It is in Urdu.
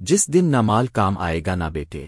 جس دن نہ مال کام آئے گا نہ بیٹے۔